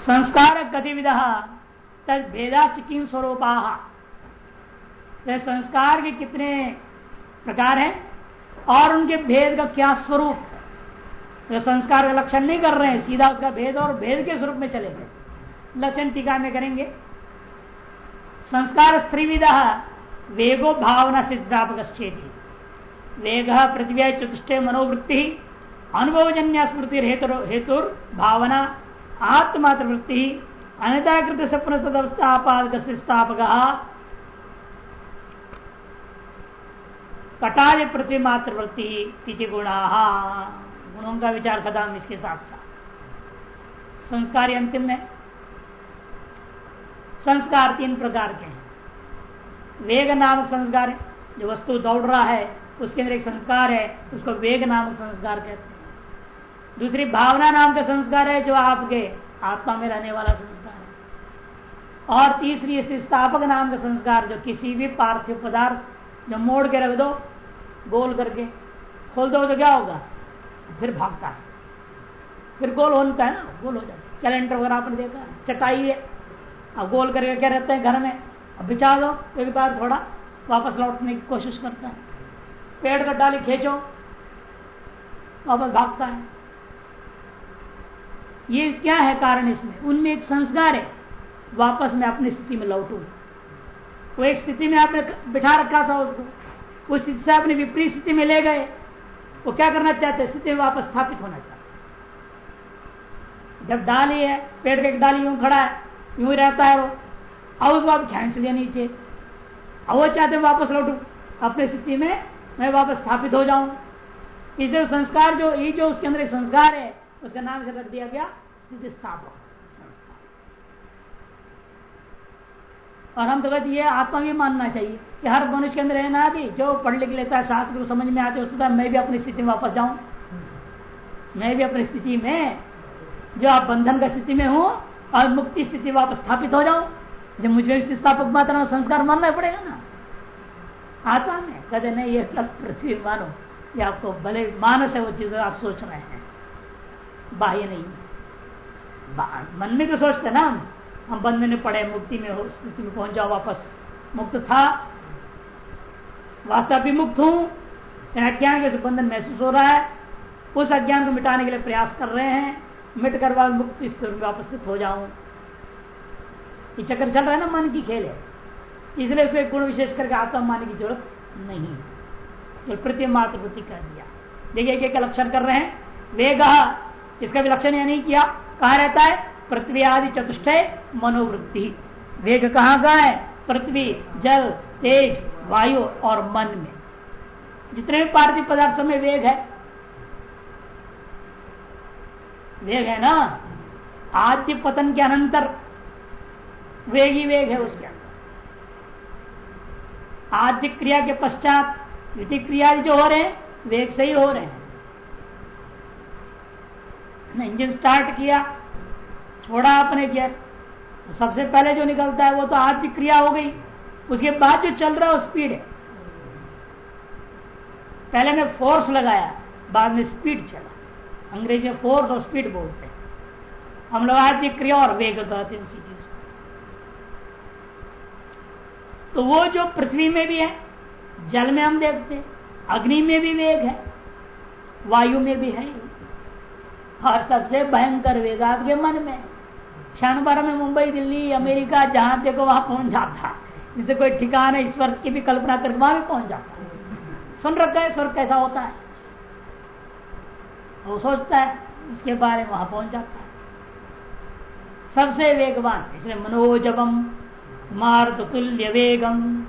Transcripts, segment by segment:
संस्कार गतिविध तद भेदा किन स्वरूपा संस्कार के कितने प्रकार हैं, और उनके भेद का क्या स्वरूप? तो संस्कार का लक्षण नहीं कर रहे हैं, सीधा उसका भेद और भेद के स्वरूप में चले गए। लक्षण टीका में करेंगे। संस्कार स्त्रीविद वेगो भावना सिद्धापक वेग पृथ्वी चतुष्ट मनोवृत्ति अनुभवजन्य स्मृति हेतु भावना आत्मात्र वृत्ति अनिताकृत सपन सदवस्थापादक स्थापक कटाज प्रतिमात्र वृत्ति गुणा। गुणों का विचार खत्म इसके साथ साथ। संस्कार अंतिम में संस्कार तीन प्रकार के हैं। वेग नामक संस्कार है, जो वस्तु दौड़ रहा है, उसके अंदर एक संस्कार है, उसको वेग नामक संस्कार कहते हैं। दूसरी भावना नाम का संस्कार है जो आपके आत्मा में रहने वाला संस्कार है। और तीसरी स्थापक नाम का संस्कार, जो किसी भी पार्थिव पदार्थ जो मोड़ के रख दो, गोल करके खोल दो तो क्या होगा? फिर भागता है। फिर गोल होता है ना, गोल हो जाता है। कैलेंडर वगैरह आपने देखा? चटाई है। अब गोल करके क्या रहते हैं घर में? अब बिछा दो एक बार थोड़ा वापस लौटने की कोशिश करता है। पेड़ का डाली खींचो, वापस भागता है। ये क्या है कारण इसमें? उनमें एक संस्कार है। वापस मैं अपनी स्थिति में लौटू। वो एक स्थिति में आपने बिठा रखा था उसको। उस स्थिति से आपने विपरीत स्थिति में ले गए। वो क्या करना चाहते स्थिति में वापस स्थापित होना चाहते जब डाली है, पेड़ का एक डाली यूँ खड़ा है, यूँ रहता है वो। अब उसको आप खींच लिया नीचे। अब वो चाहते वापस लौटू। अपनी स्थिति में मैं वापस स्थापित हो जाऊँ। इसे संस्कार जो, ये जो उसके अंदर संस्कार है उसका नाम से रख दिया गया स्थिति स्थापक और हम तो कहते ये आत्मा भी मानना चाहिए कि हर मनुष्य के अंदर है ना भी जो पढ़ लिख लेता है, शास्त्र को समझ में आते उसका मैं भी अपनी स्थिति में वापस जाऊँ। मैं भी अपनी स्थिति में, जो आप बंधन का स्थिति में हूँ और मुक्ति स्थिति वापस स्थापित हो जाऊँ जब मुझे स्थापक मात्रा संस्कार मानना पड़ेगा ना। आत्मा में कहते नहीं, ये सब पृथ्वी मानो, ये आपको भले मानस है, वो चीज़ आप सोच रहे हैं। बाह्य नहीं। मन में तो सोचते ना हम। बंधन में पड़े, मुक्ति में हो, स्थिति में पहुँच जाओ वापस। मुक्त था। वास्तव भी मुक्त हूँ। अज्ञान के बंधन महसूस हो रहा है। उस अज्ञान को मिटाने के लिए प्रयास कर रहे हैं। मिट कर बाद मुक्ति स्थिति में वापस हो जाऊँ। ये चक्कर चल रहा है ना, मन की खेल है। इसलिए उसे गुण विशेष करके आत्मा मानने की ज़रूरत नहीं तो प्रति मात्र वृत्ति कर दिया। देखिए क्या लक्षण कर रहे हैं। वेग इसका भी यह नहीं किया कहा रहता है, पृथ्वी आदि चतुष्ट मनोवृत्ति। वेग कहाँ का है? पृथ्वी, जल, तेज, वायु और मन में। जितने भी पार्थिव पदार्थों में वेग है वेग है ना? आद्य पतन के अनंतर वेग ही वेग है उसके अंदर। आद्य क्रिया के पश्चात द्वितीय क्रिया जो हो रहे हैं, वेग से ही हो रहे हैं। इंजन स्टार्ट किया, छोड़ा आपने किया? तो सबसे पहले जो निकलता है वो तो आद्य क्रिया हो गई। उसके बाद जो चल रहा है, वो स्पीड है। पहले मैं फोर्स लगाया, बाद में स्पीड चला। अंग्रेज़ी में फोर्स और स्पीड बोलते हैं। हम लोग आद्य क्रिया और वेग कहते हैं उसी चीज़ को। तो वो जो पृथ्वी में भी है, जल में हम देखते हैं, अग्नि में भी वेग है, वायु में भी है। और सबसे भयंकर वेग आपके मन में। क्षण भर में मुंबई, दिल्ली, अमेरिका, जहाँ देखो वहाँ पहुँच जाता? जिसे कोई ठिकाना, ईश्वर की भी कल्पना करके वहाँ भी पहुँच जाता? सुन रखा है, स्वर्ग कैसा होता है? वो सोचता है, उसके बारे में वहाँ पहुँच जाता है। सबसे वेगवान, इसलिए मनोजबम मार्ग तुल्य वेगम।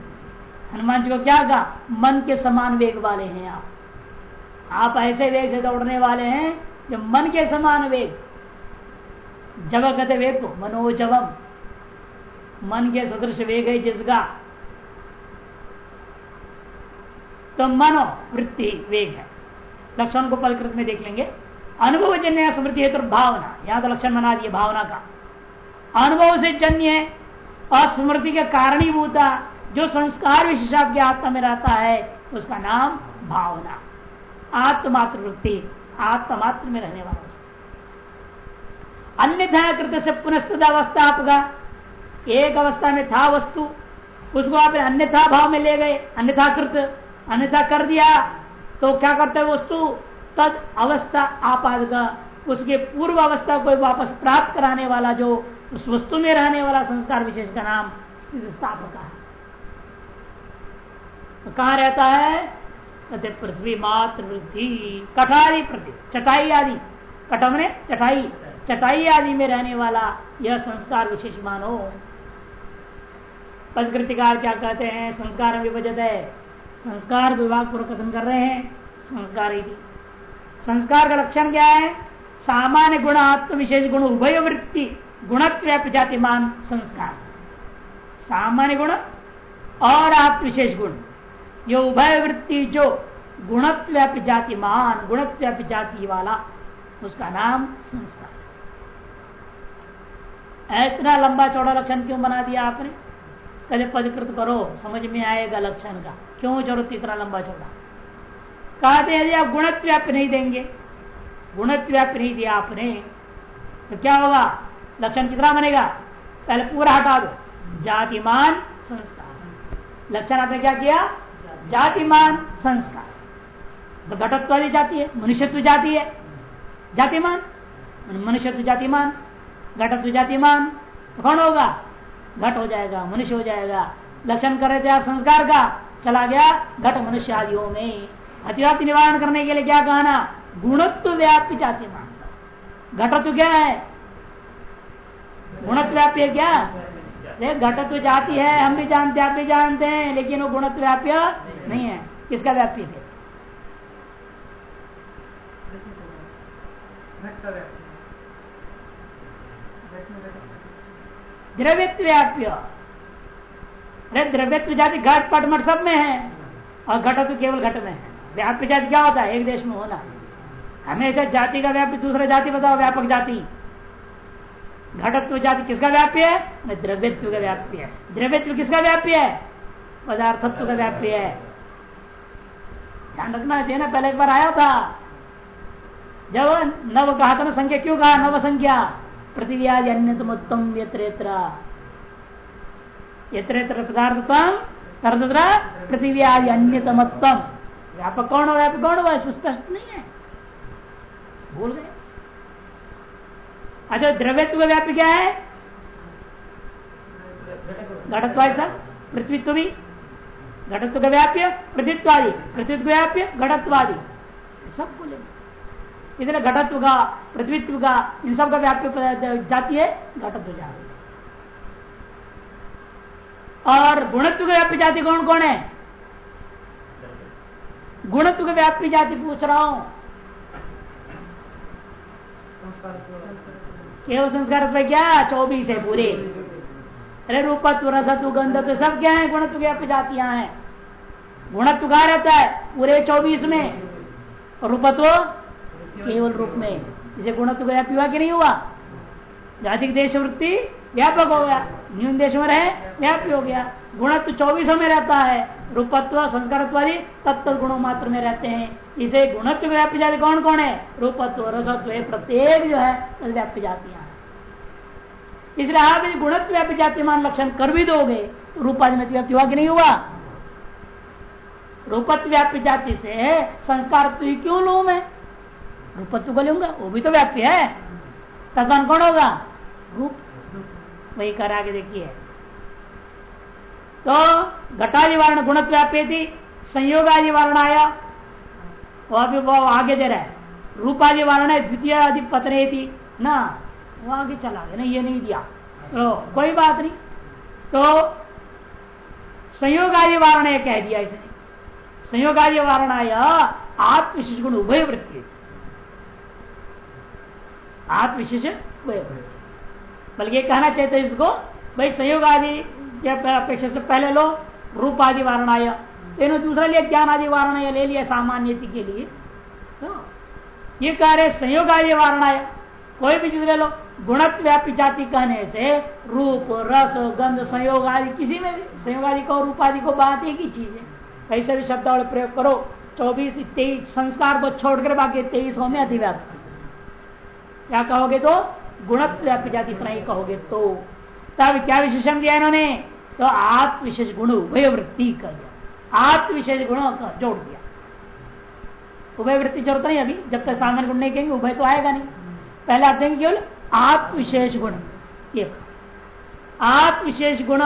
हनुमान जी को क्या कहा? मन के समान वेग वाले हैं आप। आप ऐसे वेग से दौड़ने वाले हैं जो मन के समान वेग जब कहते वेग को, मनोजवम। मन के सदृश वेग है जिसका। तो मनो वृत्ति वेग है। लक्षण को पलकृत में देख लेंगे। अनुभव जन्य स्मृति है तो भावना। यहाँ तो लक्षण बना दिए भावना का। अनुभव से जन्य है स्मृति के कारणीभूता जो संस्कार विशेष आपके आत्मा में रहता है, उसका नाम भावना। आत्मात्र वृत्ति आत्मात्र में रहने वाला अन्य कृत से पुनस्तुत अवस्था आपका एक अवस्था में था वस्तु, उसको आप अन्यथा भाव में ले गए, अन्यथा कृत, अन्यथा कर दिया तो क्या करते वस्तु? तद अवस्था आपादक उसके पूर्व अवस्था को वापस प्राप्त कराने वाला जो उस वस्तु में रहने वाला संस्कार विशेष का नाम स्थापक है। तो कहा रहता है? पृथ्वी मात्र वृद्धि कठारी प्रति चटाई आदि। कटम ने चटाई चटाई आदि में रहने वाला यह संस्कार विशेष मानो। पदकृतिकार क्या कहते हैं? संस्कार विभजत है। संस्कार विभाग पूर्व कथन कर रहे हैं। संस्कार ही संस्कार का लक्षण क्या है? सामान्य गुण आत्म विशेष गुण, उभय वृत्ति गुणत्व्यापी जातिमान संस्कार। सामान्य गुण और आत्म विशेष गुण। ये उभय वृत्ति जो गुणत्व्यापी जातिमान गुणत्व्यापी जाति वाला, उसका नाम संस्कार। इतना लंबा चौड़ा लक्षण क्यों बना दिया आपने? कभी पदकृत करो, समझ में आएगा लक्षण का। क्यों ज़रूरत इतना लंबा चौड़ा? कहते यदि आप गुणत्व्याप्य नहीं देंगे। गुणत्व्याप्य नहीं दिया आपने तो क्या होगा? लक्षण कितना बनेगा? पहले पूरा हटा दो। जातिमान संस्कार। लक्षण आपने क्या किया? जातिमान संस्कार। तो घटत्व वाली जाति है, मनुष्यत्व जाति है। जातिमान मनुष्यत्व जातिमान, घटत्व जातिमान। तो कौन होगा? घट हो जाएगा, मनुष्य हो जाएगा। लक्षण कर रहे थे आप संस्कार का, चला गया घट मनुष्य आदियों में। अतिव्याप्ति निवारण करने के लिए क्या कहना? गुणत्व व्याप्ति जाति मान घटत्व क्या है? गुणत्व व्याप्य क्या? घटत्व जाति है, हम भी जानते आप भी जानते हैं, लेकिन वो गुणत्व व्याप्य नहीं है। किसका व्याप्य थे द्रव्यत्व व्याप्य द्रव्यत्व जाति घट पट मट सब में है, और घटत्व केवल घट में है। व्याप्य जाति क्या होता है? एक देश में होना। हमेशा जाति का व्याप्य दूसरा जाति बताओ, व्यापक जाति। घटत्व जाति किसका व्याप्य है? द्रव्यत्व का व्याप्य है। द्रव्यत्व किसका व्याप्य है? पदार्थत्व का व्याप्य है। ध्यान रखना चाहिए ना पहले एक बार आया था। जब नव कहा था ना संख्या, क्यों कहा नव संख्या? पृथ्वी आदि अन्यतम उत्तम यत्र यत्र पदार्थतम पृथ्वी आदि अन्यतमत्तम व्यापक कौन हो, व्यापक कौन हुआ? स्पष्ट नहीं है। भूल गए अच्छा द्रव्यत्व व्याप्य क्या है? घटत्वादि सब पृथ्वीत्व भी? घटत्व का व्याप्य? पृथ्वीत्वादि। पृथ्वीत्व व्याप्य? घटत्वादि। सब बोलेंगे इसलिए घटत्व का, पृथ्वीत्व का, इन सब का व्याप्य जाती है, घटत्व जाति और गुणत्व का व्याप्य जाति कौन कौन है? गुणत्व का व्याप्य जाति पूछ रहा हूँ? केवल संस्कार पे क्या चौबीस है पूरे। अरे रूपत्व रसत्व गंधत्व सब क्या है गुणत्व व्याप्य जातियाँ हैं। गुणत्व कहा रहता है पूरे चौबीस में। रूपत्व केवल रूप में। इसे गुणत्व व्यापी हुआ कि नहीं हुआ? जातिक देश वृत्ति व्यापक हो गया। न्यून देश में रहे, व्यापी हो गया। गुणत्व चौबीसों में रहता है। रूपत्व, संस्कारत्वादी तत्व गुणों मात्र में रहते हैं। इसे गुणत्व व्याप्य जाति कौन कौन है? रूपत्व, रसत्व प्रत्येक जो है व्याप्य जातियाँ इसलिए आप यदि गुणत्व व्याप्य जातिमान लक्षण कर भी दोगे तो रूपाधि में व्याप्ति हुआ कि नहीं हुआ? रूपत्व व्याप्य जाति से संस्कार क्यों लू मैं? रूपत्व को लूँगा, वो भी तो व्याप्य है। तद्वान कौन होगा? रूप वही कर आगे देखिए। तो घटादि वारण गुण व्याप्य थी संयोगादि वारण आया वो अभी वो आगे दे रहा है। रूपादि वारण है द्वितीय पत्रे थी ना, वो आगे चला गया नहीं ये नहीं दिया। तो कोई बात नहीं। तो संयोग आदि वारण कह दिया इसने। संयोग आदि वारण आया आत्मविशेष गुण उभय वृत्ति आत्मविशेष बल्कि ये कहना चाहते इसको, भाई संयोग आदि अपेक्षा से पहले लो रूप आदि वारण तेनो दूसरा लिया ज्ञान आदि वारण ले लिया, सामान्य के लिए। तो ये कह रहे संयोग आदि वारण कोई भी चीज़ ले लो गुणत्व व्यापी जाति कहने से रूप, रस, गंध संयोग आदि किसी में संयोग आदि को रूप आदि को बात एक ही चीज़ है। कैसे भी शब्द और प्रयोग करो, चौबीस, तेईस, संस्कार को छोड़कर बाकी तेईस में अतिव्याप्ति क्या कहोगे तो? गुणत्व जाति इतना ही कहोगे तो। तब क्या विशेषण दिया इन्होंने? तो आत्मविशेष गुण उभय वृत्ति कर दिया। आत्म विशेष गुणों का जोड़ दिया। उभय वृत्ति ज़रूरत नहीं अभी, जब तक सामान्य गुण नहीं कहेंगे, उभय तो आएगा नहीं। पहले आप देंगे केवल आत्म विशेष गुण। एक आत्म विशेष गुण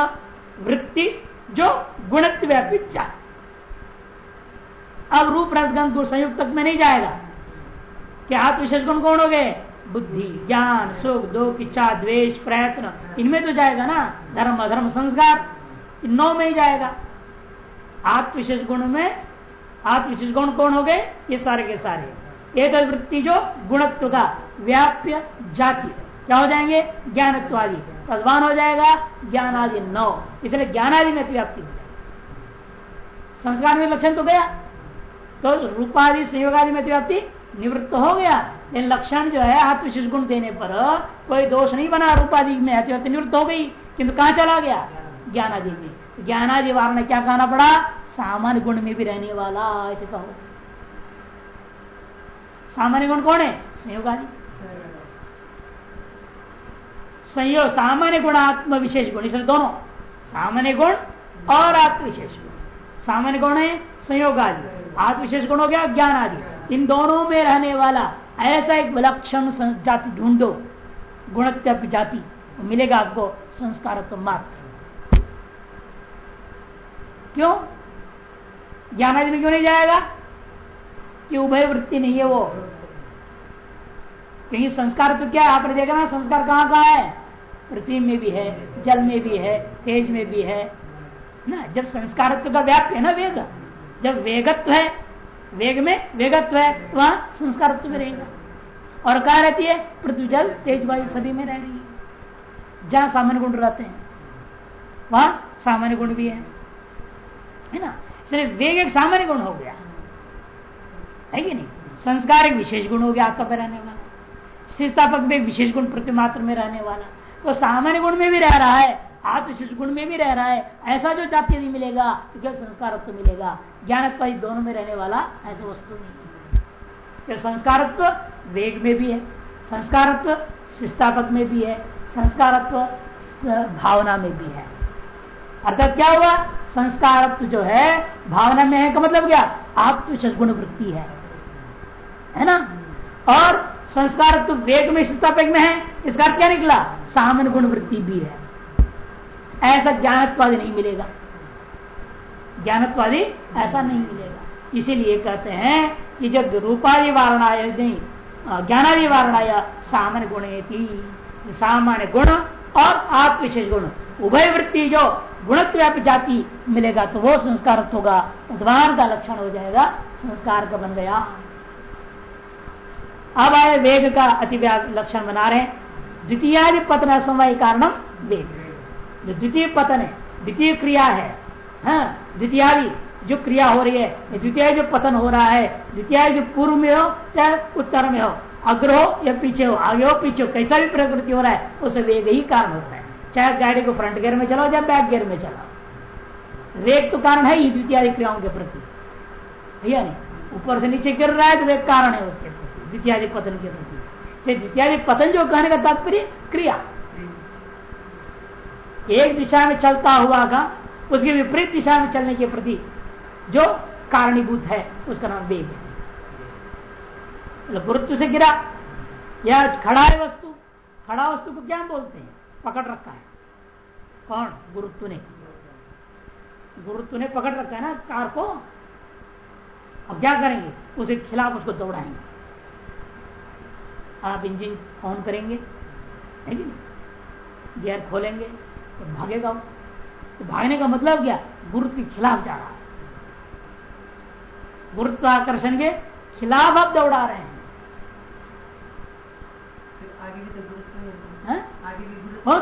वृत्ति जो गुणत्व व्यापी अब रूप रसगंध संयुक्त तक में नहीं जाएगा। क्या आत्मविशेष गुण कौन हो गए? बुद्धि, ज्ञान, सुख, दुख, इच्छा, द्वेष, प्रयत्न, इनमें तो जाएगा ना, धर्म, अधर्म, संस्कार, इन नौ में ही जाएगा। आत्म विशेष गुण में आत्म विशेष गुण कौन हो गए? ये सारे के सारे। एक वृत्ति जो गुणत्व का व्याप्य जाति, क्या हो जाएँगे? ज्ञानत्वादि। प्रधान हो जाएगा ज्ञान आदि नौ। इसलिए ज्ञान आदि में व्याप्ति संस्कार में लक्षण तो गया। तो रूपादि संयोग आदि में व्याप्ति निवृत्त हो गया, लेकिन लक्षण जो है आत्म गुण देने पर कोई दोष नहीं बना रूपादि में अतिव्याप्ति निवृत्त हो गई, किंतु कहा चला गया? ज्ञानादि में। ज्ञानादि वारण क्या कहना पड़ा? सामान्य गुण में भी रहने वाला, ऐसे कहो। सामान्य गुण कौन है? संयोग आदि संयोग सामान्य गुण आत्म विशेष गुण, इसलिए दोनों। सामान्य गुण और आत्म विशेष गुण। सामान्य गुण है संयोग आदि आत्म विशेष गुण हो गया ज्ञान आदि इन दोनों में रहने वाला ऐसा एक विलक्षण जाति ढूंढो गुणत्य जाति मिलेगा आपको संस्कार तो मात्र क्यों? ज्ञान आदि में क्यों नहीं जाएगा? कि उभय वृत्ति नहीं है वो। क्योंकि संस्कार तो क्या है? आपने देखा ना, संस्कार कहाँ कहाँ है? पृथ्वी में भी है, जल में भी है, तेज में भी है। ना, जब संस्कारत्व का व्याप्त है ना वेग, जब वेगत्व है वेग में वेगत्व है तो वहाँ संस्कारत्व में रहेगा। और कहा रहती है? पृथ्वी, जल, तेज वायु, सभी में रह रही है। जहाँ सामान्य गुण रहते हैं, वहाँ सामान्य गुण भी है। है ना? सिर्फ़ वेग एक सामान्य गुण हो गया। है कि नहीं? संस्कार एक विशेष गुण हो गया आपका पे रहने वाला। स्थितापक में एक विशेष गुण प्रतिमात्र में रहने वाला। तो सामान्य गुण में भी रह रहा है आत्मशिष गुण में भी रह रहा है। ऐसा जो जाति यदि मिलेगा तो क्या संस्कारत्व मिलेगा। ज्ञानत्व दोनों में रहने वाला ऐसा वस्तु नहीं है। संस्कारत्व वेग में भी है, संस्कारत्व शिष्टापक में भी है, संस्कारत्व भावना में भी है। अर्थात क्या हुआ? संस्कारत्व जो है, भावना में है का मतलब क्या? आत्मविशेष गुण वृत्ति है। है ना? और संस्कार तो वेग में स्थापक में है, इसका क्या निकला? सामान्य गुण वृत्ति भी है। ऐसा ज्ञानत्वादी नहीं मिलेगा। ज्ञानत्वादी ऐसा नहीं मिलेगा। इसीलिए कहते हैं कि जब रूपादि वारणाय नहीं ज्ञानादि वारणाय सामान्य गुण सामान्य गुण और आप विशेष गुण। उभय वृत्ति जो गुणत्व्यापी जाति मिलेगा तो वो संस्कार होगा। तद्वार का लक्षण हो जाएगा, संस्कार का बन गया। अब आए वेग का अति लक्षण बना रहे द्वितीय पतन समवाय कारणम वेग जो द्वितीय पतन है, द्वितीय क्रिया है हाँ, द्वितीय जो क्रिया हो रही है द्वितीय जो पतन हो रहा है द्वितीय जो पूर्व में हो चाहे उत्तर में हो अग्र हो या पीछे हो आगे हो पीछे हो कैसा भी प्रकृति हो रहा है उसे वेग ही कारण होता है। चाहे गाड़ी को फ्रंट गियर में चलाओ या बैक गियर में चलाओ। वेग तो कारण है ही द्वितीय क्रियाओं के प्रति। भैया नहीं? ऊपर से नीचे गिर रहा है तो वेग कारण है उसके प्रति द्वितीय पतन के प्रति। से द्वितीय पतन जो कहने का तात्पर्य क्रिया। एक दिशा में चलता हुआ का उसके विपरीत दिशा में चलने के प्रति जो कारणीभूत है, उसका नाम वेग है। गुरुत्व से गिरा, या खड़ा है वस्तु, खड़ा वस्तु को क्या बोलते हैं? पकड़ रखा है। कौन? गुरुत्व ने। गुरुत्व ने पकड़ रखा है ना, कार को। अब क्या करेंगे? उसे खिलाफ उसको दौड़ाएँगे। आप इंजन ऑन करेंगे गियर खोलेंगे तो भागेगा वो। तो भागने का मतलब क्या? गुरुत्व के खिलाफ जा रहा है। गुरुत्वाकर्षण के खिलाफ आप दौड़ा रहे हैं। हाँ?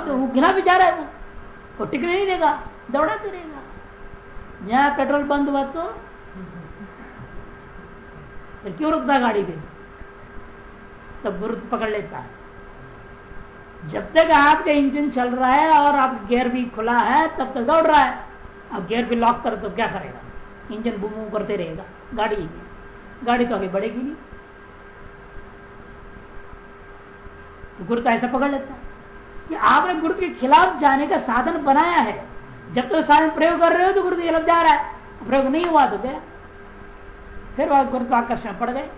तो वो गिरा भी जा रहा है वो। वो टिकने नहीं देगा दौड़ाते रहेगा। जहाँ पेट्रोल बंद हुआ तो फिर क्यों रुकता गाड़ी पे? तब गुरुत्व पकड़ लेता है। जब तक आपका इंजन चल रहा है और आप गियर भी खुला है, तब तक दौड़ रहा है। अब गियर भी लॉक कर तो क्या करेगा? इंजन बुम करते रहेगा। गाड़ी गाड़ी तो आगे बढ़ेगी नहीं। तो गुरु तो ऐसा पकड़ लेता कि आपने गुरु के खिलाफ जाने का साधन बनाया है। जब तक तो साधन प्रयोग कर रहे हो तो गुरु के खिलाफ जा रहा है। प्रयोग नहीं हुआ तो गया फिर वह गुरुत्वाकर्षण पड़ गए।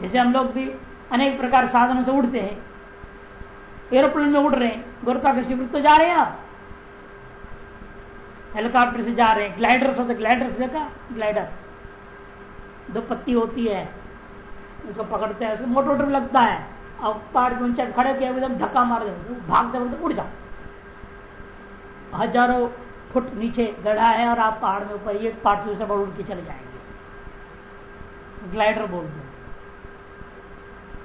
जैसे हम लोग भी अनेक प्रकार साधनों से उड़ते हैं। एरोप्लेन में उड़ रहे हैं। गुरुत्वाकर्षण तो जा रहे हैं आप। हेलीकॉप्टर से जा रहे हैं। ग्लाइडर से ग्लाइडर से देखा? ग्लाइडर। दो पत्ती होती है। उसको पकड़ते हैं। उसको मोटर वोटर लगता है। अब पहाड़ के ऊँचा खड़े किया एकदम धक्का मार दे भाग दे उड़ जाओ हज़ारों फुट नीचे गढ़ा है और आप पहाड़ में ऊपर एक पहाड़ से दूसरा उड़ के चले जाएँगे। ग्लाइडर बोलते हैं।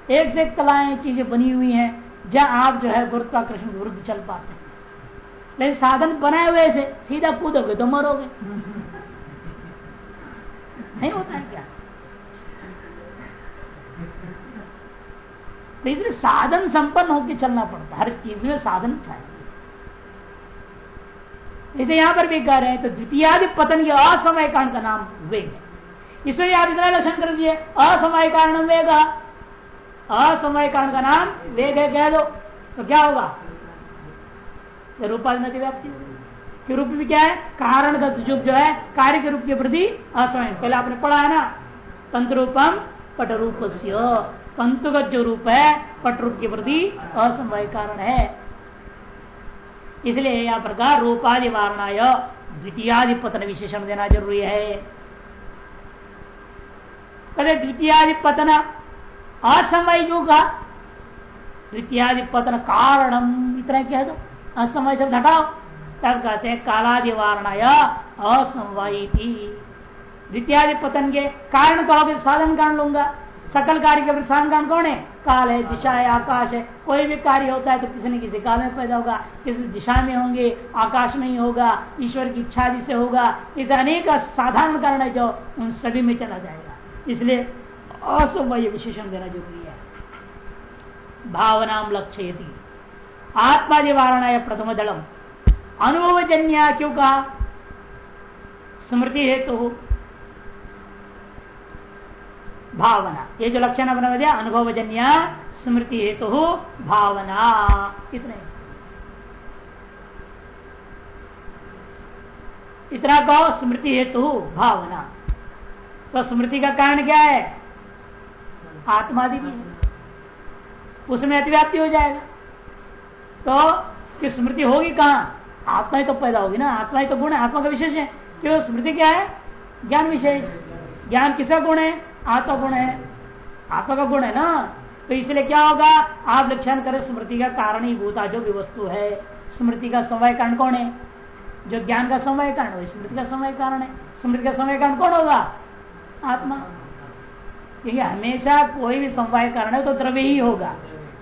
एक से एक कलाएँ, चीज़ें बनी हुई हैं, जहाँ आप जो है गुरुत्वाकर्षण के विरुद्ध चल पाते हैं। लेकिन साधन बनाए हुए से सीधा कूदोगे तो मरोगे नहीं होता है क्या? तो इसलिए साधन संपन्न होकर चलना पड़ता हर चीज़ में साधन चाहिए इसे यहाँ पर भी कह रहे हैं तो द्वितीय पतन के असमय कारण का नाम वेग है। इसमें आप इतना लक्षण कर दीजिए असमय कारण वेग असमय का नाम वेग है कह दो। तो क्या होगा? रूपाधि व्याप्ति के रूप में क्या है? कारण जो है, कार्य के रूप के प्रति असमय। पहले आपने पढ़ा है ना? तंत्र पट रूप तंतुगत जो रूप है, पट रूप के प्रति असमय कारण है। इसलिए यह प्रकार रूपाधि वारणाय द्वितीयादि पतन विशेषण देना ज़रूरी है। कदे द्वितीयादि पतन असमय का द्वितीयादि पतन कारणम इतना कह दो। असमय शब्द हटाओ। तब कहते हैं, कालादि वारणाय असमवाई द्वितीयादि पतन के कारण कहोगे साधन कारण लूँगा। सकल कार्य के साधन कारण कौन है? काल है दिशा है आकाश है। कोई भी कार्य होता है तो किसी न किसी काल में पैदा होगा। किसी दिशा में होंगे, आकाश में ही होगा, ईश्वर की इच्छा से होगा। इस अनेक साधारण कारण है जो उन सभी में चला जाएगा। इसलिए असमय विशेषण देना ज़रूरी है। भावना लक्ष्य आत्मा निवारण प्रथम दलम। अनुभवजन्य क्यों कहा? स्मृति हेतु। तो भावना। ये जो लक्षण अपना दिया अनुभवजन्य स्मृति हेतु तो भावना, इतने। इतना कहो, स्मृति हेतु, भावना। तो स्मृति का कारण क्या है? आत्मादि भी है। उसमें अतिव्याप्ति हो जाएगा। तो कि स्मृति होगी कहाँ? आत्मा ही तो पैदा होगी ना। आत्मा ही तो गुण है। आत्मा का विशेष है। क्यों? स्मृति क्या है? ज्ञान विशेष। ज्ञान किसका गुण है? आत्मा गुण है। आत्मा का गुण है ना। तो इसलिए क्या होगा? आप लक्षण करें, स्मृति का कारण ही भूता जो भी वस्तु है। स्मृति का समय कारण कौन है? जो ज्ञान का समय कारण स्मृति का समय कारण है। स्मृति का समय कारण कौन होगा? आत्मा। क्योंकि हमेशा कोई भी समवाय कारण है तो द्रव्य ही होगा।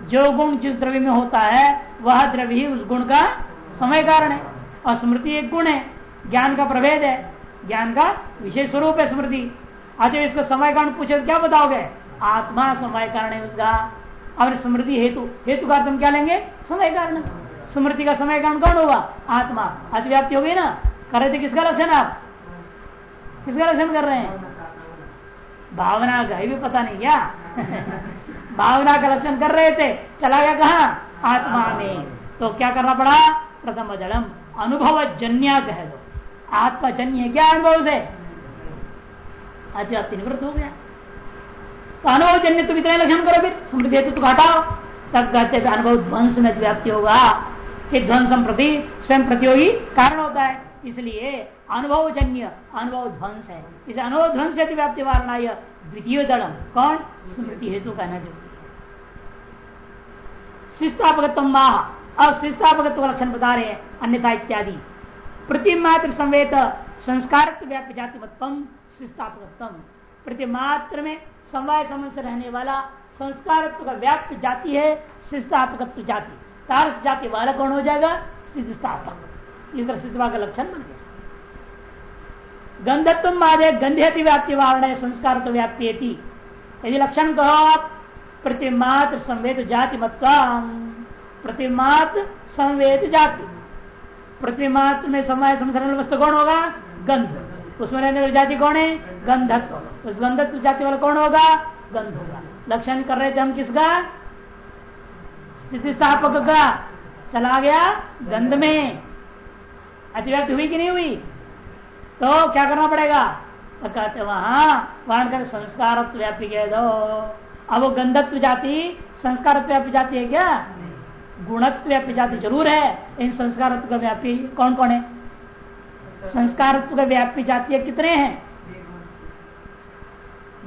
जो गुण जिस द्रव्य में होता है, वह द्रव्य ही उस गुण का समय कारण है। और स्मृति एक गुण है, ज्ञान का प्रभेद है। ज्ञान का विशेष स्वरूप है स्मृति। अतः इसको समय कारण पूछे तो क्या बताओगे? आत्मा समय कारण है उसका। अब स्मृति हेतु हेतु का तुम क्या लेंगे? समय कारण। स्मृति का समय कारण कौन होगा? आत्मा। अतिव्याप्ति होगी ना? कर रहे थे किसका लक्षण आप? किसका लक्षण कर रहे हैं? भावना का भी पता नहीं क्या? भावना का लक्षण कर रहे थे, चला गया कहा? आत्मा में। तो क्या करना पड़ा? प्रथम जलम। अनुभव जन्या कह दो। आत्मा जन्य क्या अनुभव से? अति निवृत्त हो गया। तो अनुभव जन्य तुम इतना लक्षण करो फिर। समृद्धि हेतु तो हटाओ। तब कहते अनुभव ध्वंस में व्याप्ति होगा। कि ध्वंसम प्रति, स्वयं प्रतियोगी कारण होता है। इसलिए अनुभव जन्य अनुभव ध्वंस है। इसे अनुभव ध्वंस यदि व्याप्ति वारणा यह द्वितीय दड़म कौन? स्मृति हेतु कहना ज़रूरी शिष्टापक माह अब शिष्टापक लक्षण बता रहे हैं, अन्यथा इत्यादि। प्रतिमात्र संवेद संस्कार व्याप्य जाति मतम शिष्टापकत्म प्रतिमात्र में समवाय समझ से रहने वाला संस्कार का व्याप्त जाति है शिष्टापक जाति। तारस जाति वाला कौन हो जाएगा? स्थितिस्थापक इस तरह का लक्षण बन गया। गंधत्व मादे गंधेति व्याप्ति वारण संस्कार तो व्याप्ति यदि लक्षण कहो आप प्रतिमात्र संवेद जाति मतम प्रतिमात्र संवेद जाति। प्रतिमात्र में समय संसरण वस्तु कौन होगा? गंध। उसमें रहने वाली जाति कौन है? गंधत्व। उस गंधत्व जाति वाला कौन होगा? गंध होगा। लक्षण कर रहे थे हम किसका? स्थिति स्थापक का। चला गया गंध में। अतिव्याप्त हुई कि नहीं हुई? तो क्या करना पड़ेगा? तो कहते वहाँ वहाँ कर संस्कार व्यापी कह दो। अब वो गंधत्व जाति संस्कार व्यापी जाती है क्या? गुणत्व व्यापी जाति ज़रूर है। इन संस्कार का व्यापी कौन कौन है? संस्कार का व्यापी जाति है कितने हैं?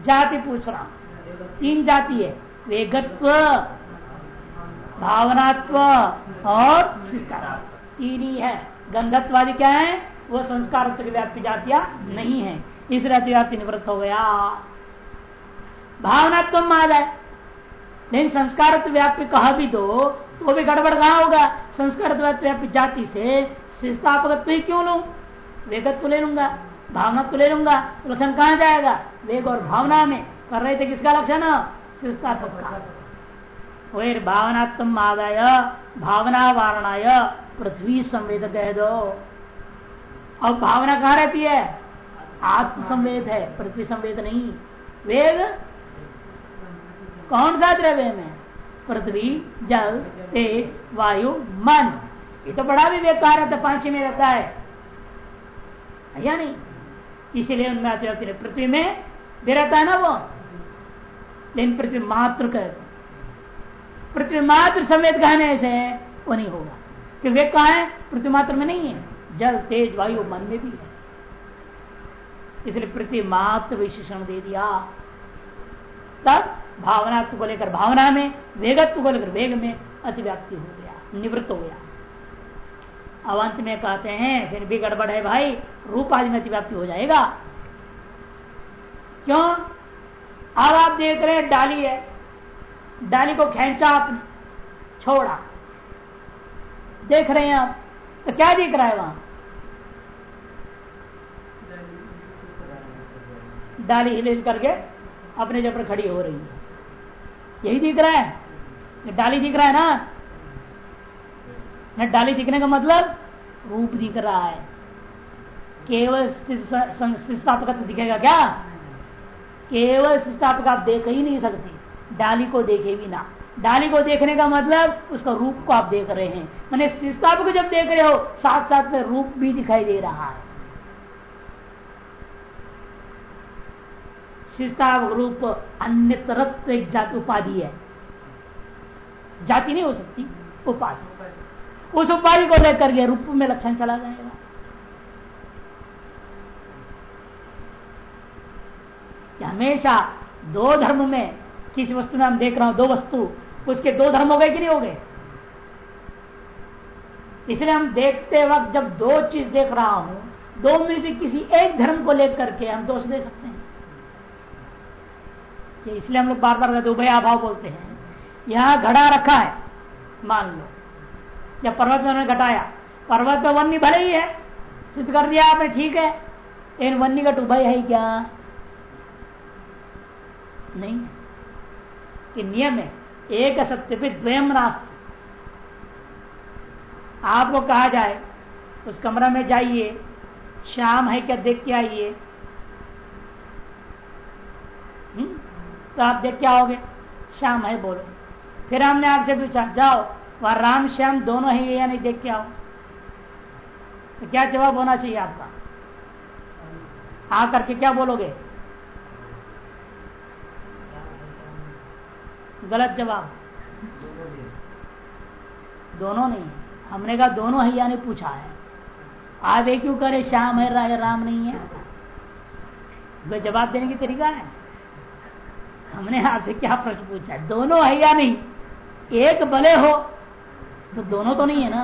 जाति पूछ रहा तीन जाति है वेगत्व भावनात्व और संस्कार तीन ही है। गंधत्वादि क्या है? वो संस्कार व्याप्ति जातियाँ नहीं है। इसलिए अतिव्याप्ति निवृत्त हो गया। भावनात्व आ जाए। लेकिन संस्कार व्याप्ति कहा भी दो तो भी गड़बड़ कहा होगा? संस्कार व्याप्ति जाति से शिष्टापक क्यों लू? वेगत्व ले लूँगा, भावना तो ले लूँगा लक्षण कहा जाएगा? वेग और भावना में। कर रहे थे किसका लक्षण? शिष्टात्मक का। वही भावनात्म आदाय भावना वारणाय पृथ्वी संवेद कह दो। अब भावना कहा रहती है? आत्म संवेद है पृथ्वी संवेद नहीं। वेद? कौन सा द्रव्य में? पृथ्वी, जल, तेज, वायु, मन। ये तो बड़ा भी कहा रहता है पाँच में रहता है। या नहीं? इसीलिए उनमें आते पृथ्वी में दे रहता है ना वो? लेकिन पृथ्वी मात्र कर पृथ्वी मात्र समेत कहने से वो नहीं होगा। कि वे कहा है? पृथ्वी मात्र में नहीं है। जल, तेज, वायु मन में भी है। इसलिए पृथ्वी मात्र विशेषण दे दिया। तब भावनात्व को लेकर, भावना में, वेगत्व को लेकर, वेग में अतिव्याप्ति हो गया, निवृत्त हो गया। अवंत में कहते हैं, फिर भी गड़बड़ है भाई, रूप आदि में अतिव्याप्ति हो जाएगा। क्यों? अब आप देख रहे हैं, डाली है। डाली को खेचा आपने, छोड़ा। देख रहे हैं आप तो क्या दिख रहा है वहाँ? डाली हिल हिल करके अपने जब पर खड़ी हो रही है। यही दिख रहा है? डाली दिख रहा है ना? न डाली दिखने का मतलब? रूप दिख रहा है। केवल स्थापक दिखेगा क्या? केवल स्थापक आप देख ही नहीं सकते। डाली को देखे भी ना। डाली को देखने का मतलब उसका रूप को आप देख रहे हैं। मैंने स्थापक जब देख रहे हो साथ साथ में रूप भी दिखाई दे रहा है। शिष्टापक रूप अन्य तरत्व एक जाति उपाधि है। जाति नहीं हो सकती, उपाधि। उस उपाधि को लेकर के रूप में लक्षण चला जाएगा। हमेशा दो धर्म में किसी वस्तु में हम देख रहा हूँ, दो वस्तु, उसके दो धर्म हो गए कि नहीं हो गए? इसलिए हम देखते वक्त जब दो चीज़ देख रहा हूँ, दो में से किसी एक धर्म को लेकर के हम दोष दे सकते हैं। इसलिए हम लोग बार बार कहते उभय अभाव बोलते हैं। यहाँ घड़ा रखा है, मान लो। जब पर्वत में उन्होंने घटाया, पर्वत में वन्य भले ही है, सिद्ध कर दिया आपने, ठीक है, लेकिन वन्य घट उभय है क्या? नहीं। कि नियम है, एक सत्य भी द्वयम नास्त आपको कहा जाए, उस कमरा में जाइए, शाम है क्या, देख के आइए। हम्म? तो आप देख के आओगे श्याम है बोलो। फिर हमने आपसे पूछा, जाओ, वह राम, श्याम दोनों है या नहीं? देख के आओ। तो क्या जवाब होना चाहिए आपका? आ करके क्या बोलोगे? गलत जवाब। दोनों नहीं। हमने कहा दोनों है या नहीं पूछा है। आप एक क्यों करे श्याम है राय राम नहीं है? जवाब देने की तरीका है? हमने आपसे क्या प्रश्न पूछा दोनों है या नहीं? एक भले हो तो दोनों तो नहीं है ना?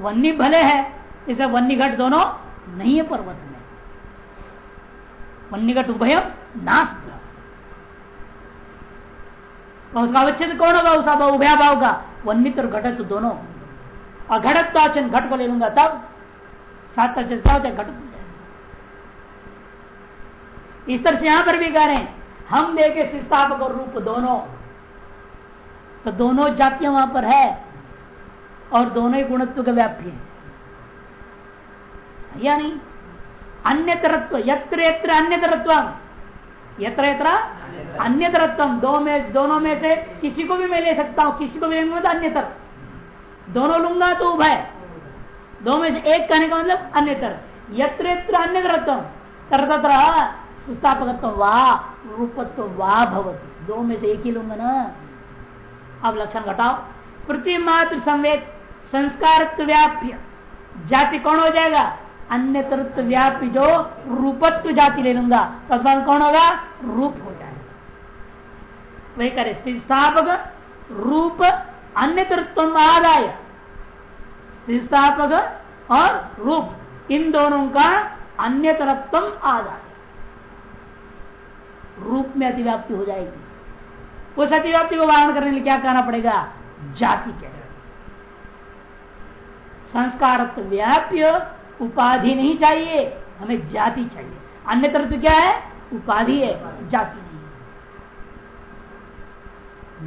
वन्नी भले है, इसे वन्नी घट दोनों नहीं है पर्वत में। वन्नी घट उभय नास्त तो उसका अवच्छेद कौन होगा? उसका उभया भाव का। वन्नित और घटत दोनों। और घटत तो अचन घट को ले लूँगा तब। सात घट इस तरह से यहाँ पर भी कह रहे हैं, हम देखे शिष्टापक और रूप दोनों। तो दोनों जातियाँ वहाँ पर है और दोनों ही गुणत्व के व्याप्य है। या नहीं? अन्य तरत्व यत्र यत्र अन्य तरत्व यत्र यत्र अन्य तरत्म दो में, दोनों में से किसी को भी मैं ले सकता हूँ, किसी को भी लेंगे तो अन्यतर। दोनों लूँगा तो उभय। दो में से एक कहने का मतलब अन्यतर। यत्र यत्र अन्य तरत्म तरतत्र। सुस्थापकत्व रूपत्व वाह भवती। दो में से एक ही लूँगा ना। अब लक्षण घटाओ। प्रतिमात्र संवेद संस्कार व्याप्य जाति कौन हो जाएगा? अन्य तत्व व्यापी जो रूपत्व जाति ले लूँगा तत्पाल कौन होगा? रूप हो जाएगा। वही करे स्थिस्थापक रूप अन्य तत्व आदाय। स्थिस्थापक और रूप, इन दोनों का अन्य तरत्व आदाय। रूप में अतिव्याप्ति हो जाएगी। उस अतिव्याप्ति को वारण करने के लिए क्या कहना पड़ेगा? जाति कह संस्कार व्याप्य, उपाधि नहीं चाहिए, हमें जाति चाहिए। अन्य तरफ़ तो क्या है? उपाधि है, जाति। नहीं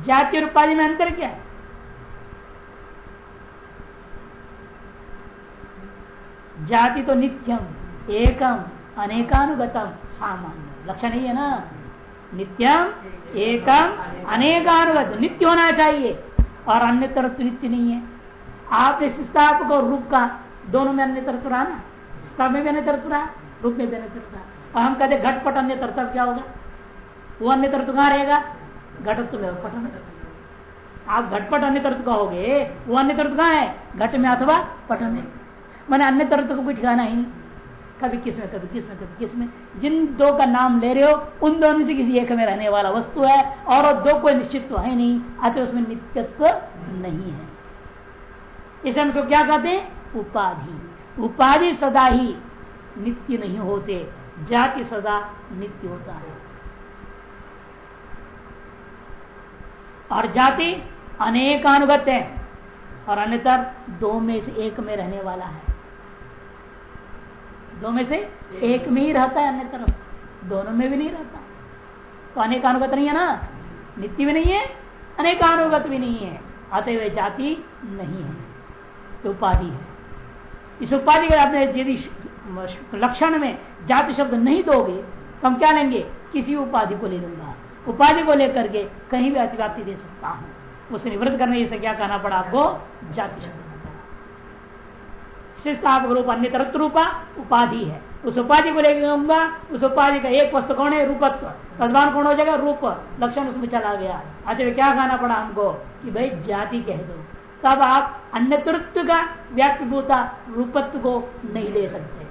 जाति और उपाधि में अंतर क्या है? जाति तो नित्यम, एकम, अनेकानुगतम, सामान्य। लक्षण ही है ना? नित्यम एकम अनेकानुगत नित्य होना चाहिए और अन्य तरफ़ तो नित्य नहीं है आपने स्थापक और रूप का दोनों में अन्य तरफ़ रहा ना स्थाप में भी अन्य तरफ़ रहा रूप में भी अन्य तरफ़ रहा और हम कहते घटपट अन्य तरफ़ क्या होगा वो अन्य तरफ़ कहाँ रहेगा घटत्व में पट आप घटपट अन्य तरफ़ कहोगे वो अन्य तरफ़ कहाँ है घट में अथवा पट में मैंने अन्य तरफ़ को कुछ कहना ही नहीं कभी किसमें कभी किसमें कभी किसमें जिन दो का नाम ले रहे हो, उन दोनों से किसी एक में रहने वाला वस्तु है, और दो कोई निश्चित तो है नहीं, अतः उसमें नित्यत्व नहीं है। इसे हम तो क्या कहते हैं? उपाधि। उपाधि सदा ही नित्य नहीं होते, जाति सदा नित्य होता है। और जाति अनेकानुगत है, और अन्यतर दो में से एक में रहने वाला है। दो में से एक में ही रहता है अन्य तरफ़। दोनों में भी नहीं रहता। तो अनेकानुगत नहीं है ना? नित्य भी नहीं है, अनेकानुगत भी नहीं है। अतः जाति नहीं है। तो उपाधि है। इस उपाधि का आपने यदि लक्षण में जाति शब्द नहीं दोगे तो हम क्या लेंगे? किसी उपाधि को ले लूँगा। उपाधि को लेकर के कहीं भी अतिव्याप्ति दे सकता हूँ। उसे निवृत्त करने से क्या कहना पड़ा आपको? जाति शब्द। शिष्टात्मक रूप अन्य तरत्व रूपा उपाधि है। उस उपाधि को लेकर उस उपाधि का एक वस्तु कौन है? रूपत्व। तदवान कौन हो जाएगा? रूप। लक्षण उसमें चला गया। अच्छा क्या कहना पड़ा हमको? कि भाई जाति कह दो। तब आप अन्य तृत्व का व्याप्यभूता रूपत्व को नहीं ले सकते।